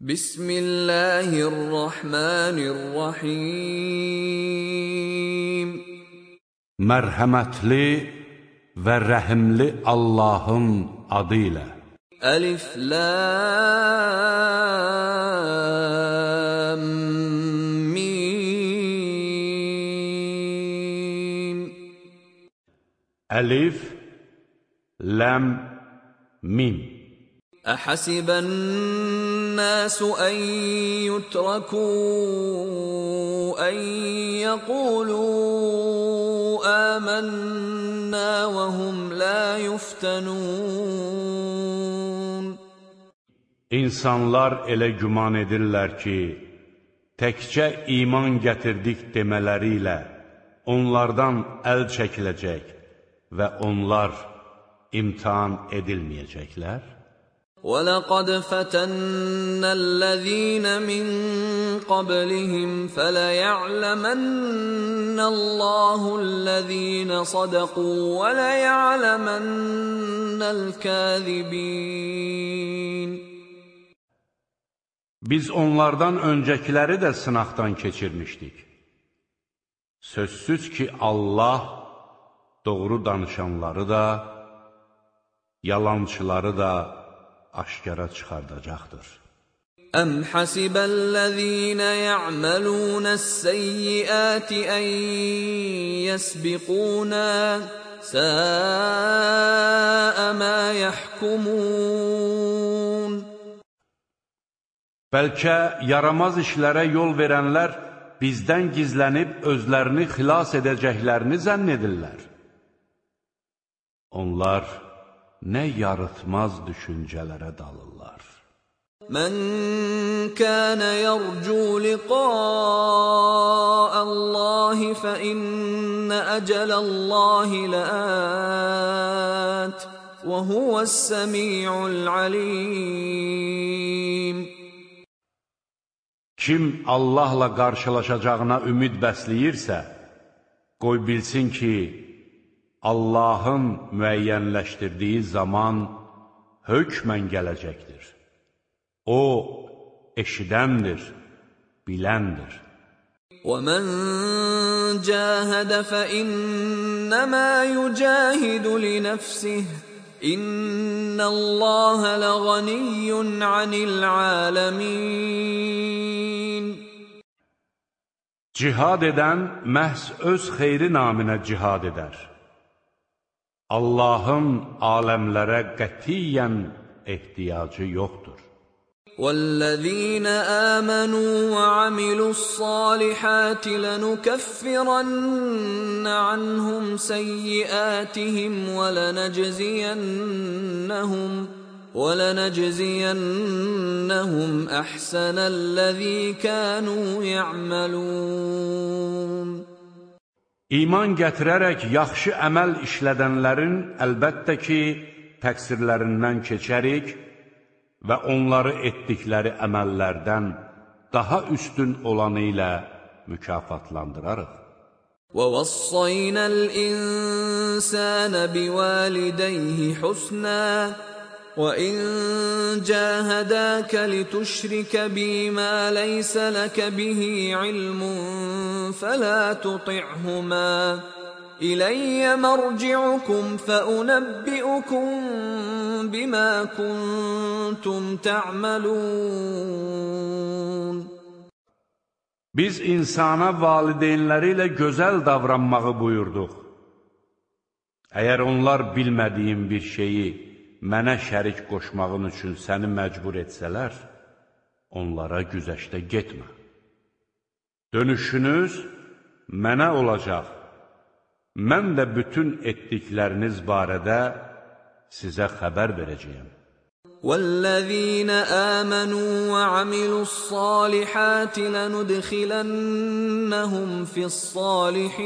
Bismillahirrahmanirrahim. Mərhəmətli və rəhimli Allahın adı ilə. Əlif Lam Mim Əlif Lam Mim أحسب الناس أن يتركوا أن يقولوا آمنا وهم لا يفتنون İnsanlar elə güman edirlər ki, təkcə iman gətirdik demələri ilə onlardan əl çəkiləcək və onlar imtihan edilməyəcəklər? ولقد فتنا الذين من قبلهم فليعلمن الله الذين صدقوا وليعلمن الكاذبين Biz onlardan öncəkiləri də sınaqdan keçirmişdik. Sözsüz ki, Allah doğru danışanları da, yalançıları da aşkara çıxardacaqdır. Əm hasibellezine ya'malunə's-seyyiati en yesbiquna sa'a ma yahkumun Bəlkə yaramaz işlərə yol verənlər bizdən gizlənib özlərini xilas edəcəklərini zənn edirlər. Onlar nə yarıtmaz düşüncələrə dalırlar. Mən kənə yərcu liqa'allahi fə innə əcələllahi ləət və huvəs-səmi'ul alim. Kim Allahla qarşılaşacağına ümid bəsləyirsə, qoy bilsin ki, Allahın müəyyənləşdirdiyi zaman hökmən gələcəkdir. O, eşidəndir, biləndir. وَمَنْ جَاهَدَ فَإِنَّمَا يُجَاهِدُ لِنَفْسِهِ إِنَّ اللَّهَ لَغَنِيٌّ عَنِ الْعَالَمِينَ Cihad edən məhz öz xeyri naminə cihad edər. Allahın aləmlərə qətiyyən ehtiyacı yoxdur. وَالَّذِينَ آمَنُوا وَعَمِلُوا الصَّالِحَاتِ لَنُكَفِّرَنَّ عَنْهُمْ سَيِّئَاتِهِمْ وَلَنَجْزِيَنَّهُمْ وَلَنَجْزِيَنَّهُمْ أَحْسَنَ الَّذِي كَانُوا يَعْمَلُونَ İman gətirərək yaxşı əməl işlədənlərin əlbəttə ki, təqsirlərindən keçərik və onları etdikləri əməllərdən daha üstün olanı ilə mükafatlandırarıq. وَوَصَّيْنَا الْإِنسَانَ بِوَالِدَيْهِ حُسْنًا وَإِن جَاهَدَاكَ لِتُشْرِكَ بِي مَا لَيْسَ لَكَ بِهِ عِلْمٌ فَلَا تُطِعْهُمَا إِلَيَّ مَرْجِعُكُمْ فَأُنَبِّئُكُم بِمَا كُنتُمْ تَعْمَلُونَ Biz insana valideynləri ilə gözəl davranmağı buyurduq. Əgər onlar bilmədiyin bir şeyi mənə şərik qoşmağın üçün səni məcbur etsələr, onlara güzəşdə getmə. Dönüşünüz mənə olacaq. Mən də bütün etdikləriniz barədə sizə xəbər verəcəyəm. وَالَّذِينَ آمَنُوا وَعَمِلُوا الصَّالِحَاتِ لَنُدْخِلَنَّهُمْ فِي الصَّالِحِينَ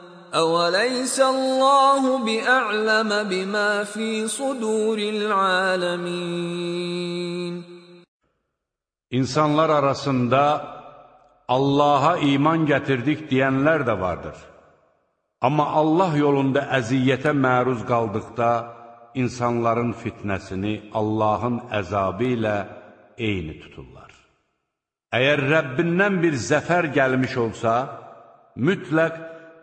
أوليس الله بأعلم بما في صدور العالمين İnsanlar arasında Allaha iman gətirdik deyənlər də vardır. Amma Allah yolunda əziyyətə məruz qaldıqda insanların fitnəsini Allahın əzabı ilə eyni tuturlar. Əgər Rəbbindən bir zəfər gəlmiş olsa, mütləq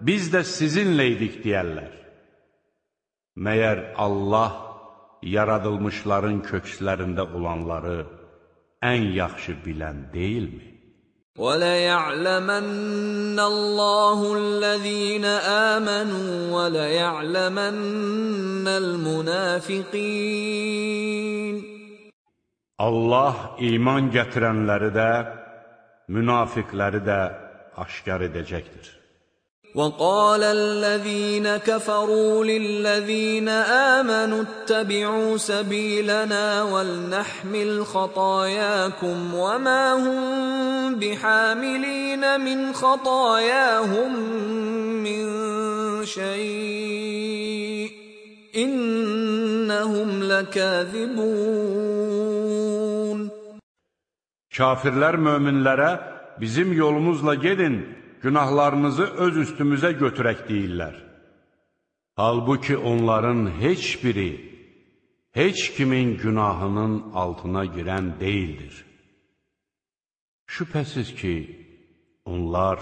biz də sizinleydik deyərlər. Məyər Allah yaradılmışların kökslərində olanları ən yaxşı bilən deyilmi? وَلَيَعْلَمَنَّ اللَّهُ الَّذِينَ آمَنُوا وَلَيَعْلَمَنَّ الْمُنَافِقِينَ Allah iman gətirənləri də, münafiqləri də aşkar edəcəkdir. وقال الذين كفروا للذين آمنوا اتبعوا سبيلنا ولنحمل خطاياكم وما هم بحاملين من خطاياهم من شيء إنهم لكاذبون. Kafirlər möminlərə bizim yolumuzla gedin günahlarınızı öz üstümüzə götürək deyirlər. Halbuki onların heç biri, heç kimin günahının altına girən deyildir. Şübhəsiz ki, onlar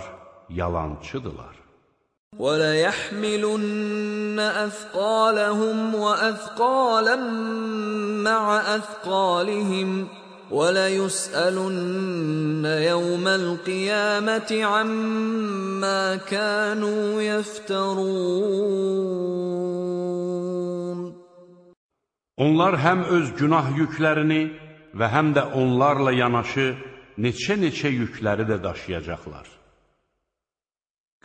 yalancıdırlar. وَلَيَحْمِلُنَّ أَثْقَالَهُمْ وَأَثْقَالًا مَّعَ أَثْقَالِهِمْ وَلَيُسْأَلُنَّ يَوْمَ الْقِيَامَةِ عَمَّا كَانُوا يَفْتَرُونَ Onlar həm öz günah yüklərini və həm də onlarla yanaşı neçə-neçə yükləri də daşıyacaqlar.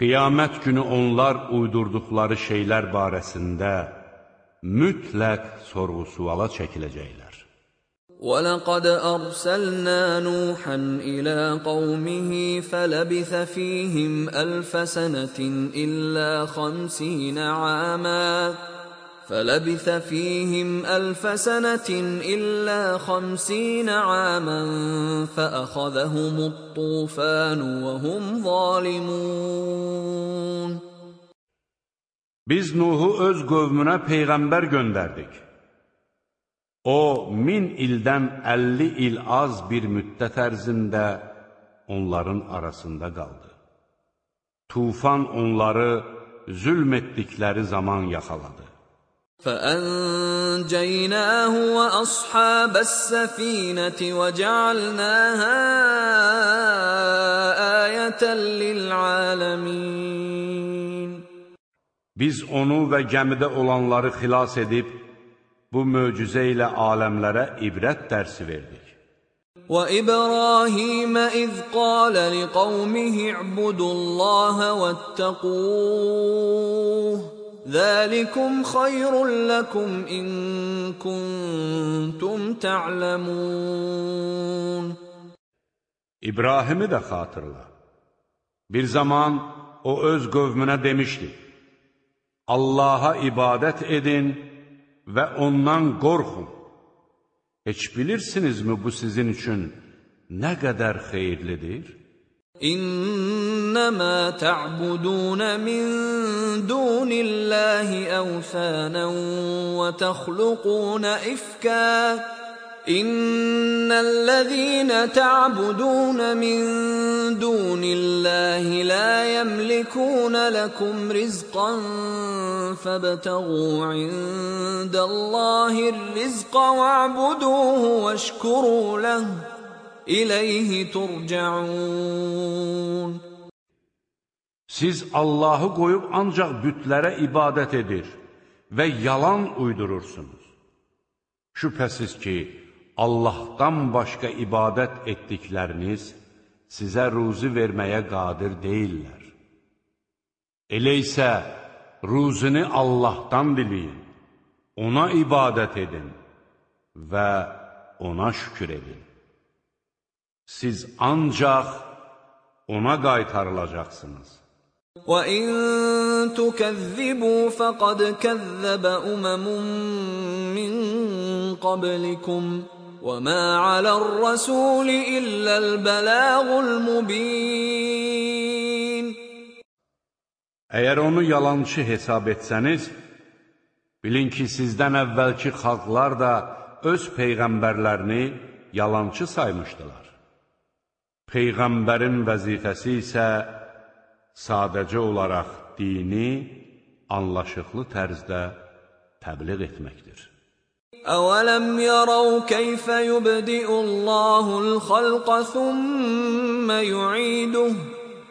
Qiyamət günü onlar uydurduqları şeylər barəsində mütləq sorğu-suala çəkiləcəklər. ولقد أرسلنا نوحا إلى قومه فلبث فيهم ألف سنة إلا خمسين عاما فلبث فيهم ألف سنة إلا خمسين عاما فأخذهم الطوفان وهم ظالمون Biz Nuhu öz qövmünə peyğəmbər. O, min ildən 50 il az bir müddət ərzində onların arasında qaldı. Tufan onları zülm etdikləri zaman yaxaladı. فَأَنْجَيْنَاهُ وَأَصْحَابَ السَّفِينَةِ وَجَعَلْنَاهَا آيَةً لِلْعَالَمِينَ Biz onu və gəmidə olanları xilas edib, bu möcüzə ilə aləmlərə ibrət dərsi verdik. وإبراهيم إذ قال لقومه اعبدوا الله واتقوه ذلكم خير لكم إن كنتم تعلمون İbrahimi də xatırla. Bir zaman o öz qövmünə demişdi, Allaha ibadət edin və ondan qorxun. Heç bilirsinizmi bu sizin üçün nə qədər xeyirlidir? İnnəmə tə'budun min dunillahi awsanan və təxluqun ifka إن الذين تعبدون من دون الله لا يملكون لكم رزقا فابتغوا عند الله الرزق واعبدوه واشكروا له إليه ترجعون Siz Allahı qoyub ancaq bütlərə ibadət edir və yalan uydurursunuz. Şübhəsiz ki, Allahdan başqa ibadət etdikləriniz sizə ruzi verməyə qadir deyillər. Elə isə ruzini Allahdan diləyin, ona ibadət edin və ona şükür edin. Siz ancaq ona qaytarılacaqsınız. وَإِن تُكَذِّبُوا فَقَدْ كَذَّبَ أُمَمٌ مِّن قَبْلِكُمْ وَمَا عَلَى الرَّسُولِ إِلَّا الْبَلَاغُ الْمُبِينُ Əgər onu yalançı hesab etsəniz, bilin ki, sizdən əvvəlki xalqlar da öz peyğəmbərlərini yalançı saymışdılar. Peyğəmbərin vəzifəsi isə sadəcə olaraq dini anlaşıqlı tərzdə təbliğ etməkdir. أَوَلَمْ يَرَوْا كَيْفَ يُبْدِئُ اللَّهُ الْخَلْقَ ثُمَّ يُعِيدُهُ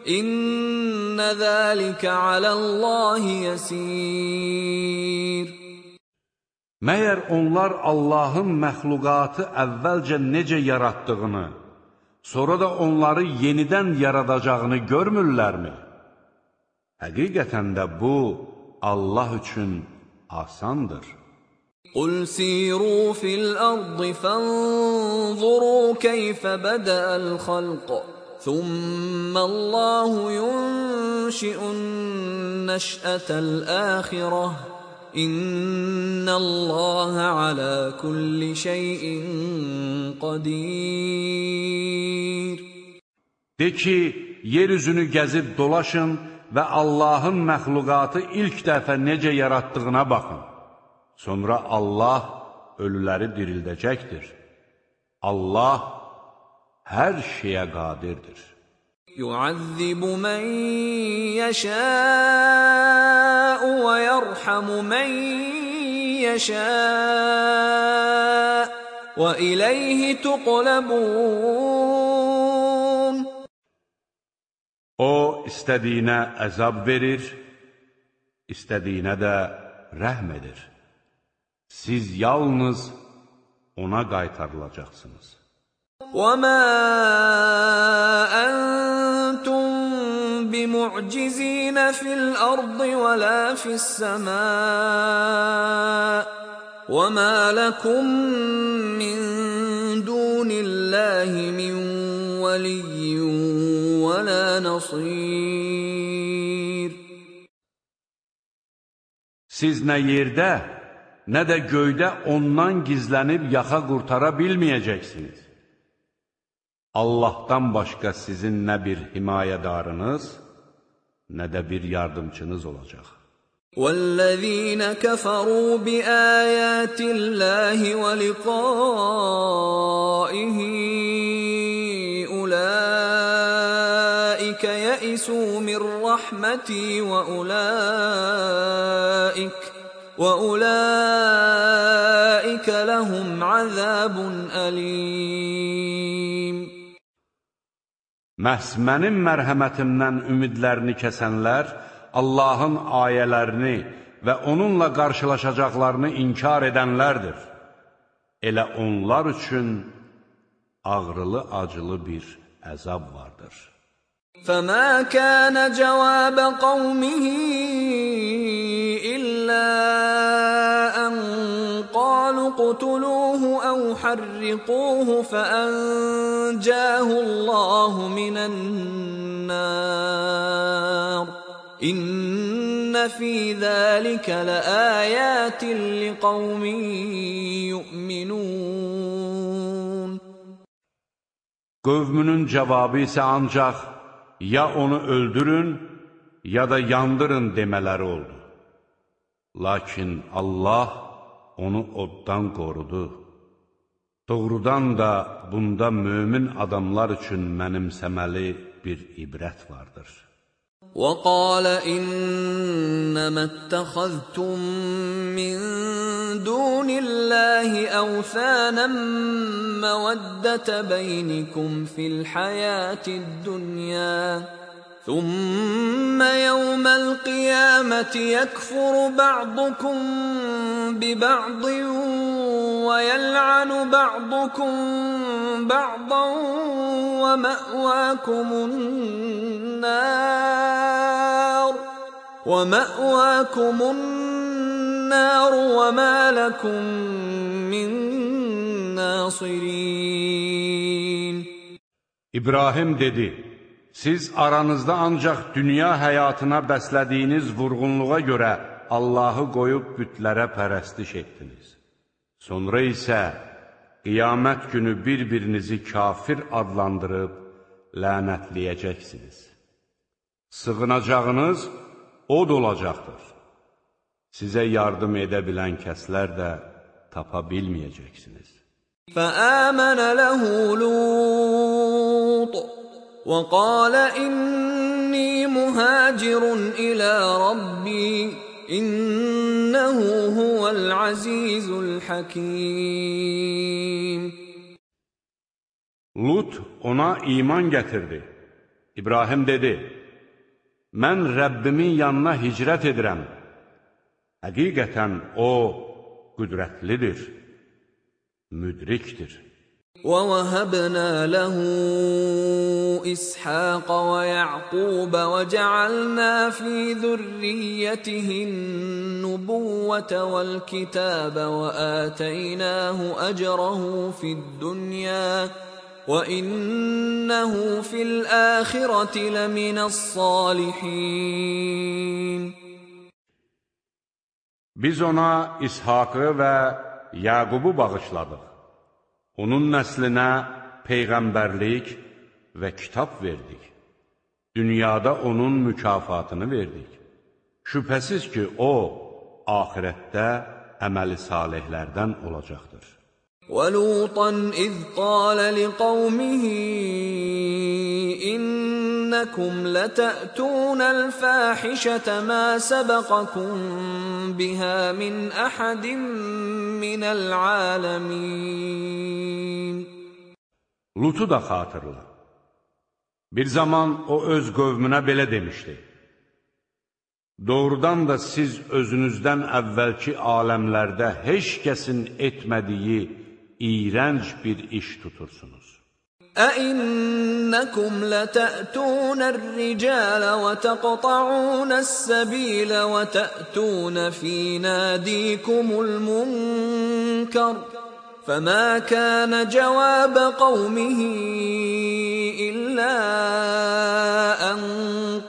إِنَّ ذَلِكَ عَلَى اللَّهِ يَسِيرٌ Məyər onlar Allahın məxluqatı əvvəlcə necə yaratdığını, sonra da onları yenidən yaradacağını görmürlərmi? Həqiqətən də bu, Allah üçün asandır. قل سيروا في الأرض فانظروا كيف بدأ الخلق ثم الله ينشئ النشأة الآخرة إن الله على كل شيء قدير De ki, yer üzünü gəzib dolaşın və Allahın məxluqatı ilk dəfə necə yaratdığına baxın. Sonra Allah ölüləri dirildəcəkdir. Allah hər şeyə qadirdir. Yu'azzibu men yasha'u və yerhamu men yasha'u və iləyhi tuqlabun. O, istədiyinə əzab verir, istədiyinə də rəhm edir. Siz yalnız ona qaytarılacaqsınız. وما أنتم بمعجزين في الأرض ولا في السماء وما لكم من دون الله من ولي ولا نصير Siz nə yerdə, nə də göydə ondan gizlənib yaxa qurtara bilməyəcəksiniz. Allahdan başqa sizin nə bir himayədarınız, nə də bir yardımçınız olacaq. والذين كفروا بآيات الله ولقائه أولئك يئسوا من رحمتي وأولئك وأولئك لهم عذاب أليم Məhz mənim mərhəmətimdən ümidlərini kəsənlər, Allahın ayələrini və onunla qarşılaşacaqlarını inkar edənlərdir. Elə onlar üçün ağrılı-acılı bir əzab vardır. فما كان جواب قومه قالوا اقتلوه أو حرقوه فأنجاه الله من النار إن في ذلك لآيات لقوم يؤمنون Qövmünün cavabı isə ancaq ya onu öldürün, ya da yandırın demələri oldu. Lakin Allah onu oddan qorudu. Doğrudan da bunda mömin adamlar üçün mənimsəməli bir ibrət vardır. وقال إنما اتخذتم من دون الله أوثانا مودة بينكم في الحياة الدنيا ثم يوم القيامة يكفر بعضكم ببعض ويلعن بعضكم بعضا ومأواكم النار ومأواكم النار وما لكم من ناصرين. İbrahim dedi, siz aranızda ancaq dünya həyatına bəslədiyiniz vurğunluğa görə Allahı qoyub bütlərə pərəstiş etdiniz. Sonra isə qiyamət günü bir-birinizi kafir adlandırıb lənətləyəcəksiniz. Sığınacağınız od olacaqdır. Sizə yardım edə bilən kəslər də tapa bilməyəcəksiniz. فآمن له لوط وقال إني مهاجر إلى ربي إنه هو العزيز الحكيم Lut ona iman gətirdi. İbrahim dedi, mən Rəbbimin yanına hicrət edirəm. Həqiqətən O, qüdrətlidir, müdrikdir. ووهبنا له إسحاق ويعقوب وجعلنا في ذريته النبوة والكتاب وآتيناه أجره في الدنيا وإنه في الآخرة لمن الصالحين Biz ona İshakı və Yaqubu bağışladıq. Onun nəslinə peyğəmbərlik və kitab verdik. Dünyada onun mükafatını verdik. Şübhəsiz ki, o, ahirətdə əməli salihlərdən olacaqdır. ولوطا إذ قال لقومه إنكم لتأتون الفاحشة ما سبقكم بها من أحد من العالمين Lutu da xatırla. Bir zaman o öz qövmünə belə demişdi. Doğrudan da siz özünüzdən əvvəlki aləmlərdə heç kəsin etmədiyi iğrənc bir iş tutursunuz. أئنكم لتأتون الرجال وتقطعون السبيل وتأتون في ناديكم المنكر فما كان جواب قومه إلا أن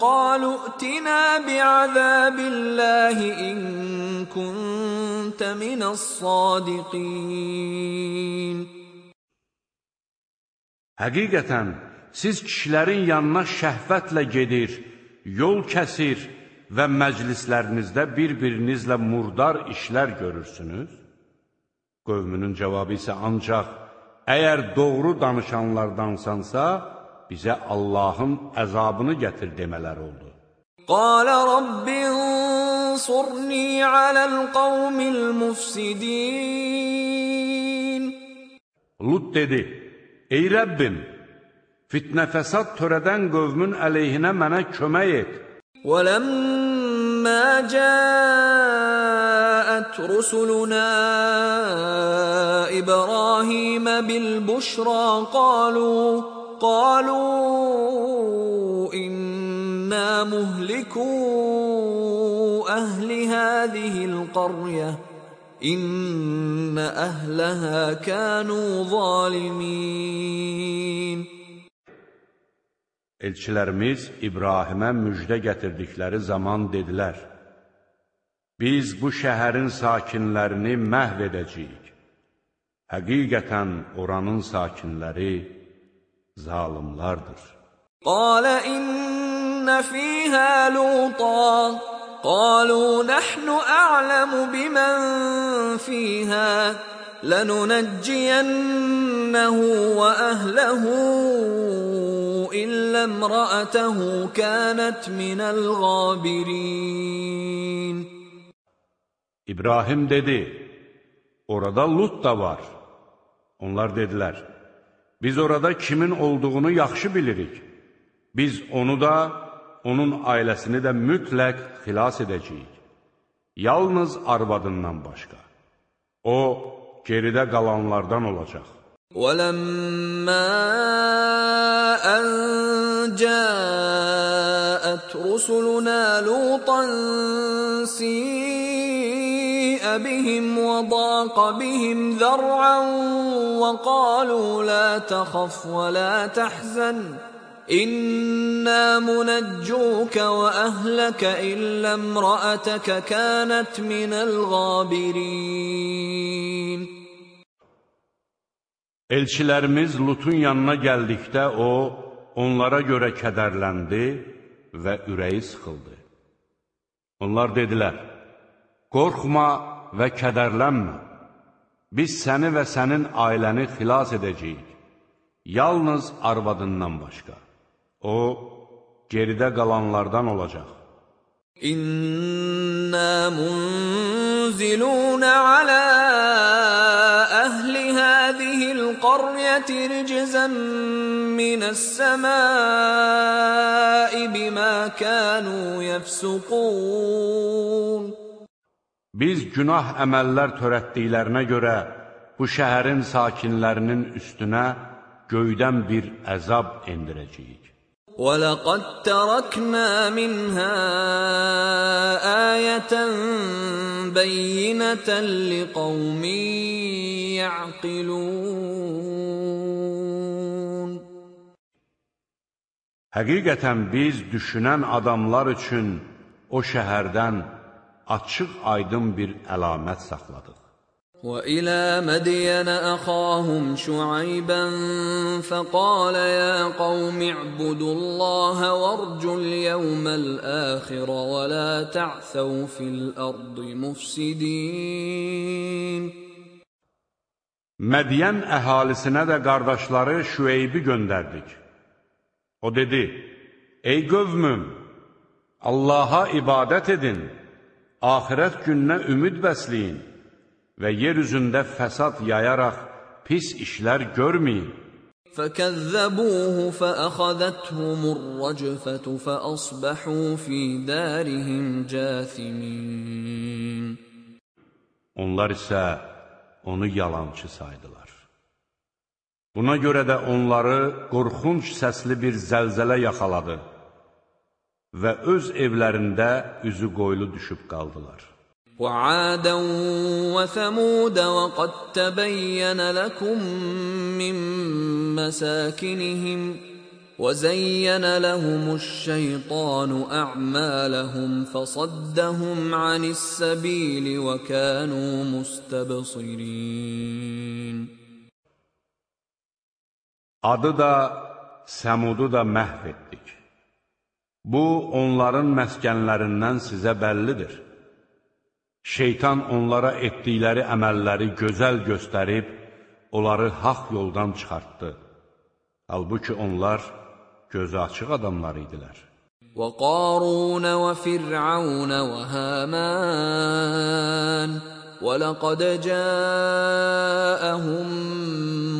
قالوا ائتنا بعذاب الله إن كنت من الصادقين Həqiqətən, siz kişilərin yanına şəhvətlə gedir, yol kəsir və məclislərinizdə bir-birinizlə murdar işlər görürsünüz? Qövmünün cavabı isə ancaq, əgər doğru danışanlardansansa, bizə Allahın əzabını gətir demələr oldu. قال رب انصرني على القوم المفسدين Lut dedi, ey Rəbbim, fitnə fəsad törədən qövmün əleyhinə mənə kömək et. ولما جاءت رسلنا إبراهيم بالبشرى قالوا قالوا إنا مهلكو أهل هذه القرية إن أهلها كانوا ظالمين. Elçilərimiz İbrahimə müjdə gətirdikləri zaman dedilər, Biz bu şəhərin sakinlərini məhv edəcəyik. Həqiqətən oranın sakinləri zalimlardır. قال إن فيها لوطا قالوا نحن أعلم بمن فيها لننجينه واهله الا امراته كانت من الغابرين İbrahim dedi, orada Lut da var. Onlar dedilər, biz orada kimin olduğunu yaxşı bilirik. Biz onu da, onun ailəsini də mütləq xilas edəcəyik. Yalnız arvadından başqa. O, geridə qalanlardan olacaq. وَلَمَّا أَن جَاءَتْ رُسُلُنَا لُوطًا سِيءَ بِهِمْ وَضَاقَ بِهِمْ ذَرْعًا وَقَالُوا لَا تَخَفْ وَلَا تَحْزَنْ إنا منجوك وأهلك إلا امرأتك كانت من الغابرين Elçilərimiz Lutun yanına gəldikdə o, onlara görə kədərləndi və ürəyi sıxıldı. Onlar dedilər, qorxma və kədərlənmə, biz səni və sənin ailəni xilas edəcəyik, yalnız arvadından başqa. O, geridə qalanlardan olacaq. İnna munzilun ala ahli hadhihi'l qaryati rijzan minas samai bima kanu yefsukun Biz günah əməllər törətdiklərinə görə bu şəhərin sakinlərinin üstünə göydən bir əzab endirəcəyik. وَلَقَدْ تَرَكْنَا مِنْهَا آيَةً بَيِّنَةً لِقَوْمٍ يَعْقِلُونَ Həqiqətən biz düşünən adamlar üçün o şəhərdən açıq aydın bir əlamət saxladıq. وإلى مدين أخاهم شعيبا فقال يا قوم اعبدوا الله وارجوا اليوم الآخر ولا تعثوا في الأرض مفسدين Mədiyən əhalisinə də qardaşları Şüeybi göndərdik. O dedi, Ey qövmüm, Allaha ibadət edin, ahirət gününə ümid bəsləyin və yer üzündə fəsad yayaraq pis işlər görməyin. فكذبوه فأخذتهم الرجفة فأصبحوا في دارهم جاثمين Onlar isə onu yalançı saydılar. Buna görə də onları qorxunc səsli bir zəlzələ yaxaladı və öz evlərində üzü qoylu düşüb qaldılar. وعادا وثمود وقد تبين لكم من مساكنهم وزين لهم الشيطان اعمالهم فصدهم عن السبيل وكانوا مستبصرين Adı da, Səmudu da məhv etdik. Bu, onların məskənlərindən sizə bəllidir. Şeytan onlara etdikləri əməlləri gözəl göstərib, onları haq yoldan çıxartdı. Halbuki onlar gözü açıq adamlar idilər. وقارون وفرعون وهامان ولقد جاءهم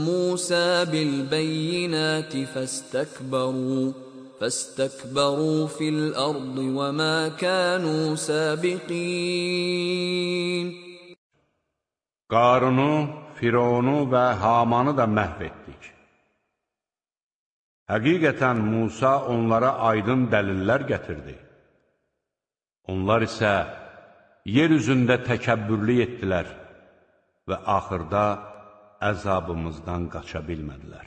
موسى بالبينات فاستكبروا فاستكبروا في الارض وما كانوا سابقين Qarunu, Fironu və Hamanı da məhv etdik. Həqiqətən Musa onlara aydın dəlillər gətirdi. Onlar isə yer üzündə təkəbbürlü etdilər və axırda əzabımızdan qaça bilmədilər.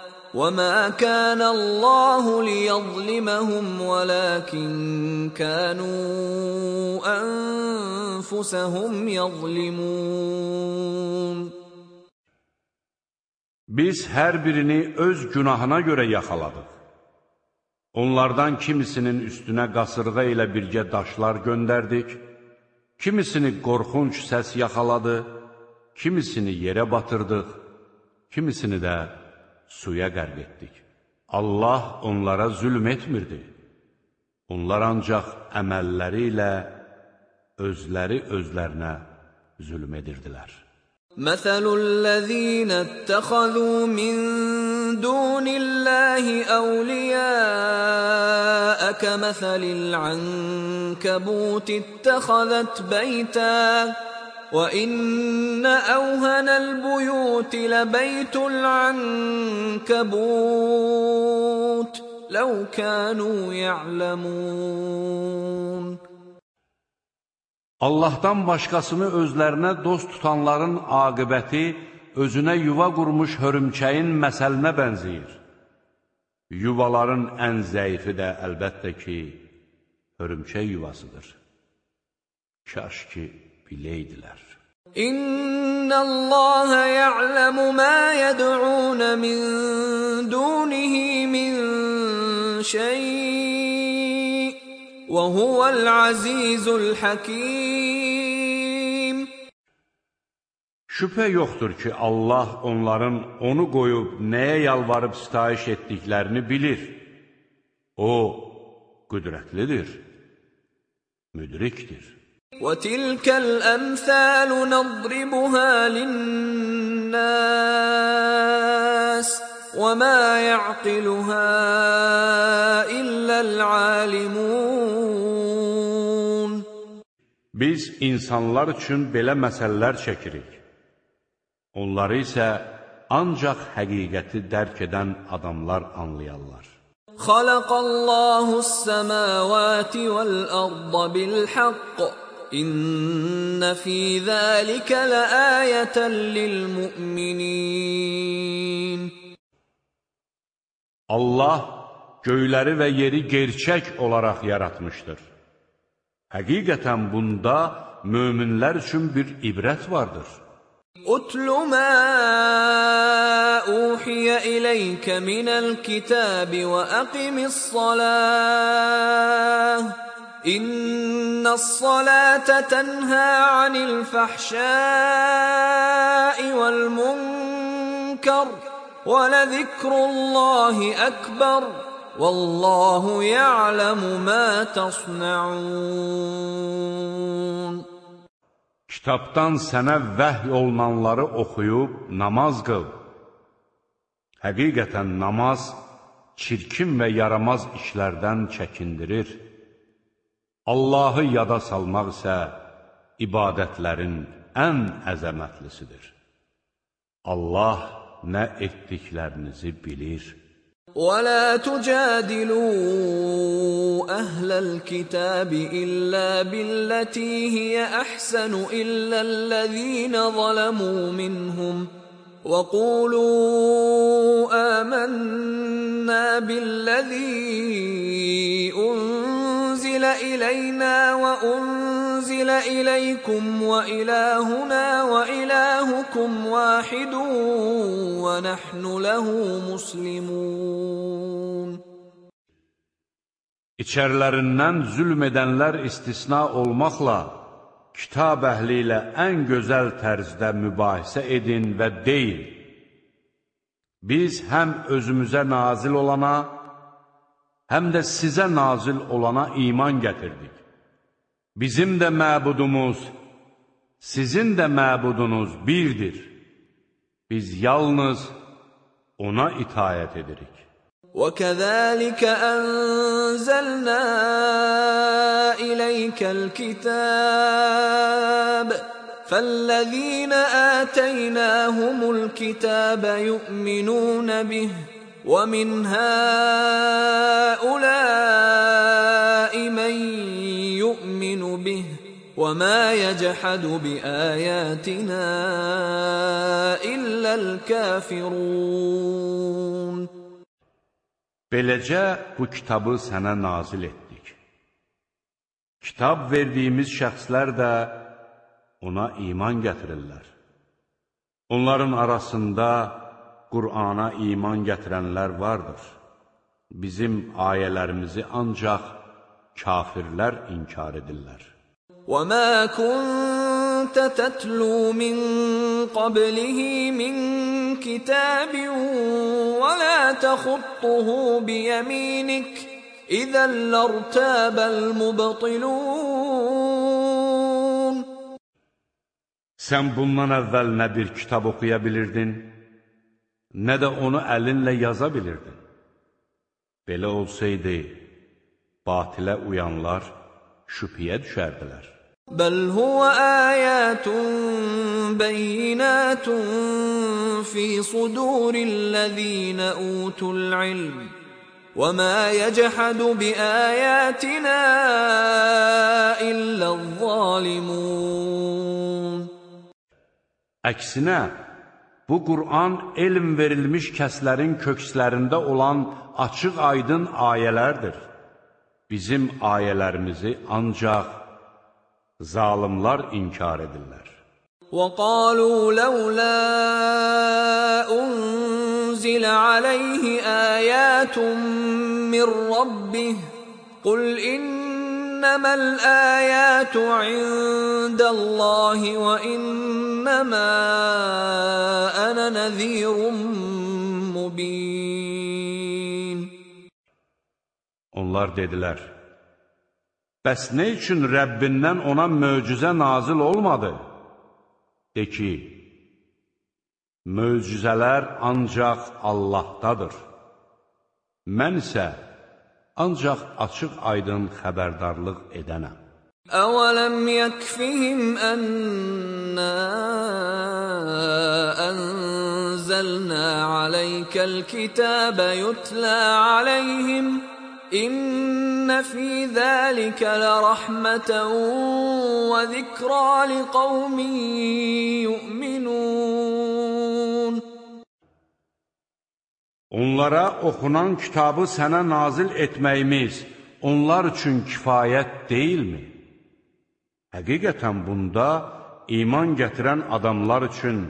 وما كان الله ليظلمهم ولكن كانوا انفسهم يظلمون Biz hər birini öz günahına görə yaxaladıq. Onlardan kimisinin üstünə qasırğa ilə birgə daşlar göndərdik, kimisini qorxunc səs yaxaladı, kimisini yerə batırdıq, kimisini də suya qərq etdik. Allah onlara zülm etmirdi. Onlar ancaq əməlləri ilə özləri özlərinə zülm edirdilər. مثل الذين اتخذوا من دون الله اولياء كمثل العنكبوت اتخذت بيتا وان اوهن البيوت لبيت العنكبوت لو كانوا يعلمون Allahdan başqasını özlərinə dost tutanların aqibəti özünə yuva qurmuş hörümçəyin məsəlinə bənzəyir. Yuvaların ən zəifi də əlbəttə ki, hörümçək yuvasıdır. Kaş ki, biləydilər. İnnallaha ya'lamu ma yad'un min dunihi min şey və huvel azizul hakim Şübhə yoxdur ki, Allah onların onu qoyub nəyə yalvarıb sitayiş etdiklərini bilir. O qüdrətlidir, müdrikdir. وَتِلْكَ الْأَمْثَالُ نَضْرِبُهَا لِلنَّاسِ وَمَا يَعْقِلُهَا إِلَّا الْعَالِمُونَ Biz insanlar üçün belə məsələlər çəkirik. Onları isə ancaq həqiqəti dərk edən adamlar anlayarlar. Xalaqallahu s-semawati vel-arda bil-haqq. İnne fi zalika laayetan lil-mu'minin. Allah göyləri və yeri gerçək olaraq yaratmışdır. Həqiqətən bunda möminlər üçün bir ibrət vardır. Utlu ma uhiyə iləykə minəl kitəbi və əqimis saləh. İnna s-salata tenha anil fahşai vel munkar ve lezikrullahi ekber vallahu ya'lemu ma tasna'un Kitabdan sənə vəhy olunanları oxuyub namaz qıl. Həqiqətən namaz çirkin və yaramaz işlərdən çəkindirir. Allahı yada salmaq isə ibadətlərin ən əzəmətlisidir. Allah nə etdiklərinizi bilir. ولا تجادلوا أهل الكتاب إلا بالتي هي أحسن إلا الذين ظلموا منهم وقولوا آمنا بالذي أنزل إلينا وأنزل إليكم وإلهنا وإلهكم واحد ونحن له مسلمون İçərilərindən zülm edənlər istisna olmaqla, kitab əhli ilə ən gözəl tərzdə mübahisə edin və deyin, biz həm özümüzə nazil olana, həm də sizə nazil olana iman gətirdik. Bizim də məbudumuz, sizin də məbudunuz birdir. Biz yalnız ona itayət edirik. وكذلك أنزلنا إليك الكتاب فالذين آتيناهم الكتاب يؤمنون به ومن هؤلاء من يؤمن به وما يجحد بآياتنا إلا الكافرون Beləcə bu kitabı sənə nazil etdik. Kitab verdiyimiz şəxslər də ona iman gətirirlər. Onların arasında Qur'ana iman gətirənlər vardır. Bizim ayələrimizi ancaq kafirlər inkar edirlər. وَمَا كُنْتَ تَتْلُو مِنْ قَبْلِهِ مِنْ كِتَابٍ وَلَا تَخُطُّهُ بِيَمِينِكَ إِذًا لَارْتَابَ الْمُبْطِلُونَ Sən bundan əvvəl nə bir kitab oxuya bilirdin, nə də onu əlinlə yaza bilirdin. Belə olsaydı, batilə uyanlar şübhəyə düşərdilər. بل هو آيات بينات في صدور الذين أوتوا العلم وما يجحد بآياتنا إلا الظالمون Əksinə, bu Qur'an elm verilmiş kəslərin kökslərində olan açıq-aydın ayələrdir. Bizim ayələrimizi ancaq zalimlar inkar edirlər. وقالوا لولا أنزل عليه آيات من ربه قل إنما الآيات عند الله وإنما أنا نذير مبين Onlar dedilər, bəs nə üçün Rəbbindən ona möcüzə nazil olmadı? De ki, möcüzələr ancaq Allahdadır. Mən isə ancaq açıq aydın xəbərdarlıq edənəm. أولم يكفهم أنا أنزلنا عليك الكتاب يتلى عليهم إن في ذلك لرحمة وذكرى لقوم يؤمنون Onlara oxunan kitabı sənə nazil etməyimiz onlar üçün kifayət deyilmi? Həqiqətən bunda iman gətirən adamlar üçün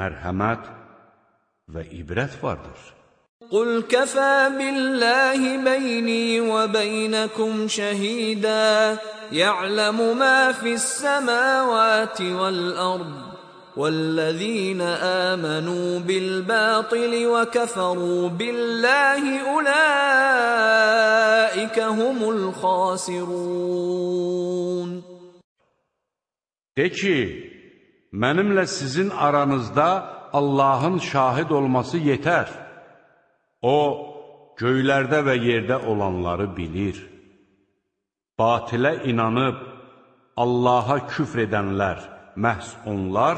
mərhəmət və ibrət vardır. Qul kəfə billahi beyni və beynakum şəhidə, ya'ləmu mə fissəməvəti vəl-ərd. والذين امنوا بالباطل وكفروا بالله اولئك هم الخاسرون De ki, mənimlə sizin aranızda Allahın şahid olması yetər. O, göylərdə və yerdə olanları bilir. Batilə inanıb, Allaha küfr edənlər, məhz onlar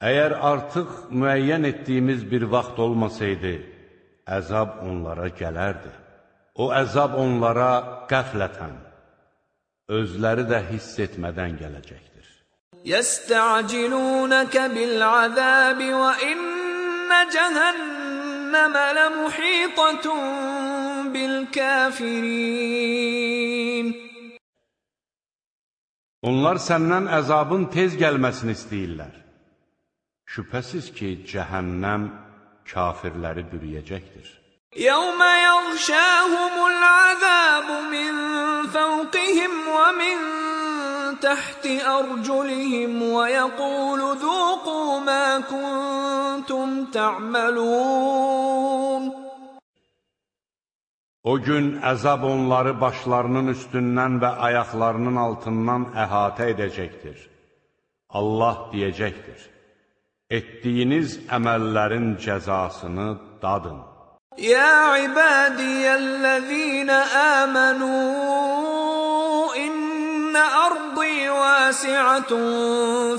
Əgər artıq müəyyən etdiyimiz bir vaxt olmasaydı, əzab onlara gələrdi. O əzab onlara qəflətən, özləri də hiss etmədən gələcəkdir. Yəstəcilunəkə bil-əzəbi və innə cəhənnəmə ləmuhitatun bil-kəfirin. Onlar səndən əzabın tez gəlməsini istəyirlər. Şübhəsiz ki, cəhənnəm kafirləri bürüyəcəkdir. Yəvmə yəğşəhumul əzəbu min fəvqihim və min təhti ərculihim və yəqulu züqu mə kuntum tə'məlun. O gün əzab onları başlarının üstündən və ayaqlarının altından əhatə edəcəkdir. Allah deyəcəkdir. Etdiyiniz əməllərin cəzasını dadın. Ya ibadiyəl-ləzînə əmənu, innə ərdi vəsiətun,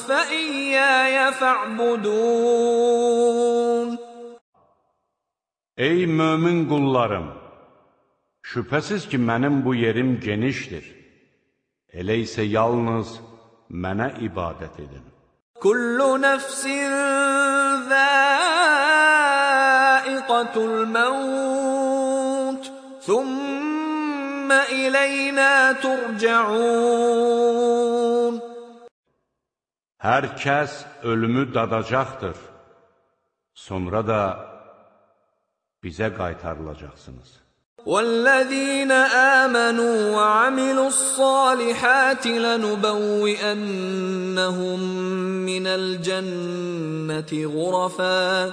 fəiyyəyə fə'budun. Ey mömin qullarım, şübhəsiz ki, mənim bu yerim genişdir. Elə isə yalnız mənə ibadət edin. Kullu nefsin zâiqatul mevt, thumma ileyna turcaun. Hər kəs ölümü dadacaqdır. Sonra da bizə qaytarılacaqsınız. والذين آمنوا وعملوا الصالحات لنبوئنهم من الجنة غرفا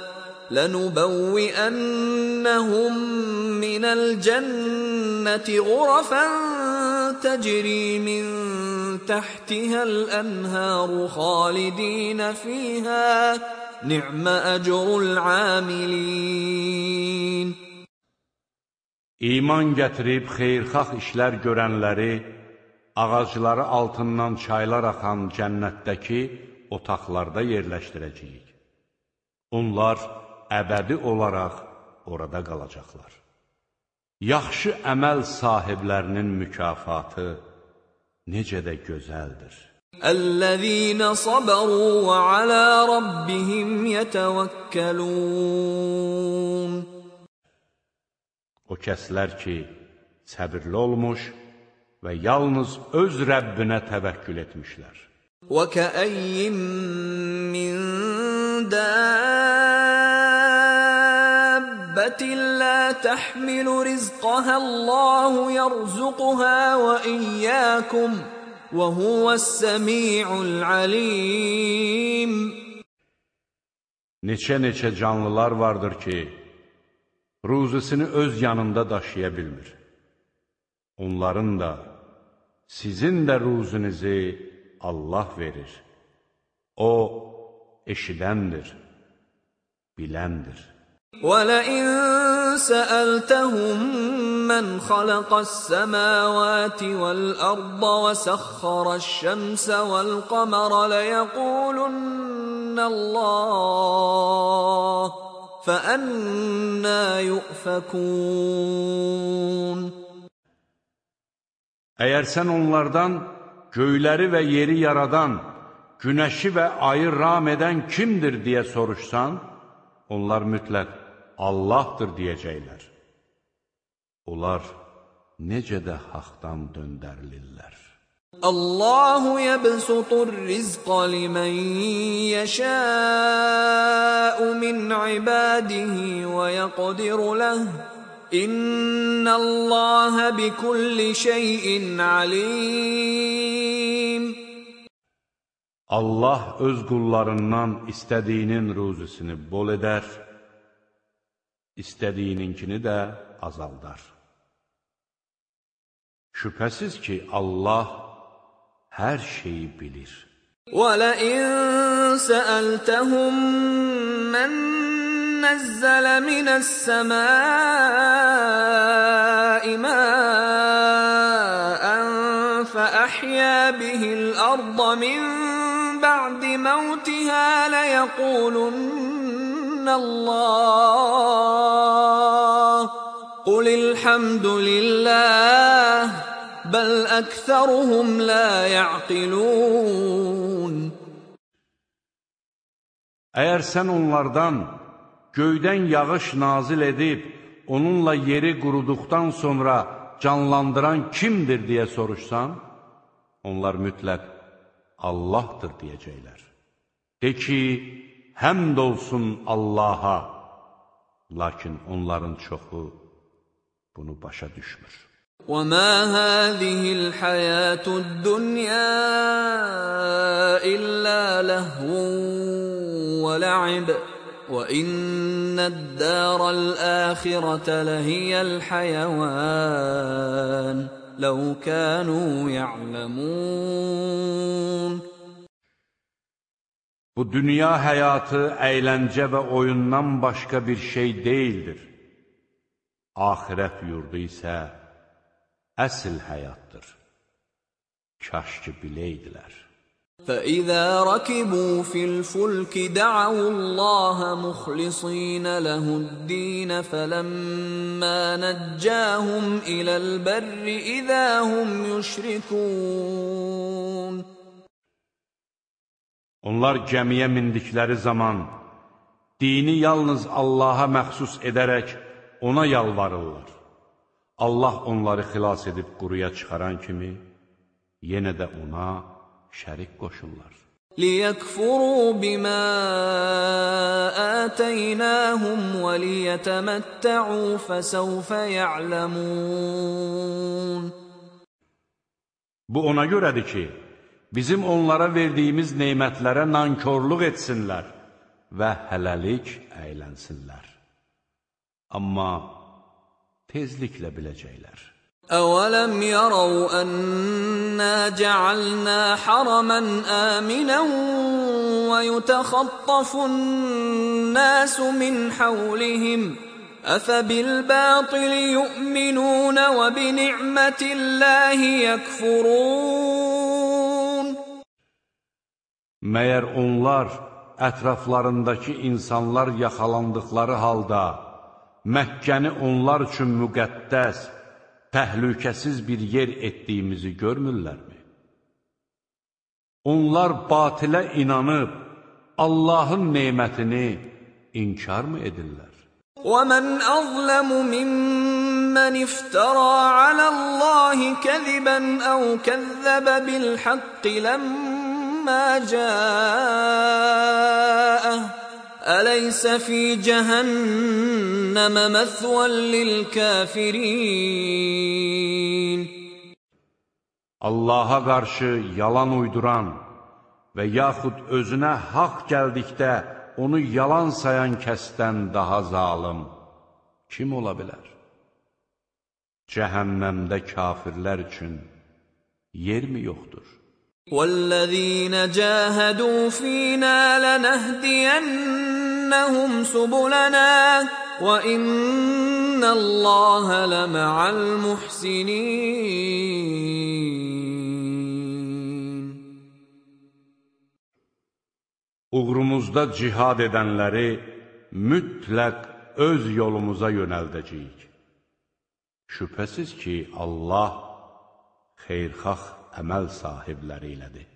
لنبوئنهم من الجنة غرفا تجري من تحتها الأنهار خالدين فيها. نعم أجر العاملين. İman gətirib xeyrxax işlər görənləri ağacları altından çaylar axan cənnətdəki otaqlarda yerləşdirəcəyik. Onlar əbədi olaraq orada qalacaqlar. Yaxşı əməl sahiblərinin mükafatı necə də gözəldir. Əl-ləzīnə sabaru və alə rabbihim yətəvəkkəlun. O kəslər ki, səbirli olmuş və yalnız öz Rəbbinə təvəkkül etmişlər. وَكَأَيِّن مِّن دَابَّةٍ لَّا تَحْمِلُ رِزْقَهَا اللَّهُ يَرْزُقُهَا وَإِيَّاكُمْ وَهُوَ السَّمِيعُ الْعَلِيمُ Neçə-neçə canlılar vardır ki, ruzisini öz yanında daşıya bilmir. Onların da, sizin də ruzinizi Allah verir. O, eşidəndir, biləndir. وَلَئِن سَأَلْتَهُم مَّنْ خَلَقَ السَّمَاوَاتِ وَالْأَرْضَ وَسَخَّرَ الشَّمْسَ وَالْقَمَرَ لَيَقُولُنَّ اللَّهُ فَأَنَّا يُؤْفَكُونَ Əgər sən onlardan göyləri və yeri yaradan, günəşi və ayı ram edən kimdir deyə soruşsan, onlar mütləq Allahdır deyəcəklər. Onlar necə də haqdan döndərilirlər. الله يبسط الرزق لمن يشاء من عباده ويقدر له ان الله بكل شيء عليم Allah öz qullarından istədiyinin ruzisini bol edər, istədiyininkini də azaldar. Şübhəsiz ki, Allah hər şeyi bilir. وَلَئِن سَأَلْتَهُم مَّن نَّزَّلَ مِنَ السَّمَاءِ مَاءً فَأَحْيَا بِهِ الْأَرْضَ مِن بَعْدِ مَوْتِهَا لَيَقُولُنَّ اللَّهُ قُلِ الْحَمْدُ لِلَّهِ بل أكثرهم لا يعقلون Əgər sən onlardan göydən yağış nazil edib, onunla yeri quruduqdan sonra canlandıran kimdir deyə soruşsan, onlar mütləq Allahdır deyəcəklər. De ki, həmd olsun Allaha, lakin onların çoxu bunu başa düşmür. وما هذه الحياة الدنيا إلا لهو ولعب وإن الدار الآخرة لهي الحيوان لو كانوا يعلمون Bu dünya həyatı əyləncə və oyundan başqa bir şey deyildir. axirət yurdu isə əsl həyatdır. Kaş ki, biləydilər. فإذا ركبوا في الفلك دعوا الله مخلصين له الدين فلما نجاهم إلى البر إذا هم يشركون Onlar gəmiyə mindikləri zaman dini yalnız Allaha məxsus edərək ona yalvarırlar. Allah onları xilas edib quruya çıxaran kimi yenə də ona şərik qoşurlar. ليكفروا بما آتيناهم وليتمتعوا فسوف يعلمون Bu ona görədir ki, bizim onlara verdiyimiz neymətlərə nankorluq etsinlər və hələlik əylənsinlər. Amma tezliklə biləcəklər. أولم يروا أنا جعلنا حرما آمنا ويتخطف الناس من حولهم أفبالباطل يؤمنون وبنعمة الله يكفرون Məyər onlar ətraflarındakı insanlar yaxalandıqları halda Məkkəni onlar üçün müqəddəs təhlükəsiz bir yer etdiyimizi görmürlərmi? Onlar batilə inanıb, Allahın neymətini inkarmı edirlər? ومن أظلم ممن افترى على الله كذبا أو كذب بالحق لما جاءه أليس في جهنم مثوى للكافرين Allaha qarşı yalan uyduran və yaxud özünə haqq gəldikdə onu yalan sayan kəsdən daha zalım kim ola bilər? Cəhənnəmdə kafirlər üçün yermi yoxdur? والذين جاهدوا فينا لنهدينهم سبلنا وإن الله لمع المحسنين Uğrumuzda cihad edənləri mütləq öz yolumuza yönəldəcəyik. Şübhəsiz ki, Allah xeyrxax əməl sahibləri ilədir.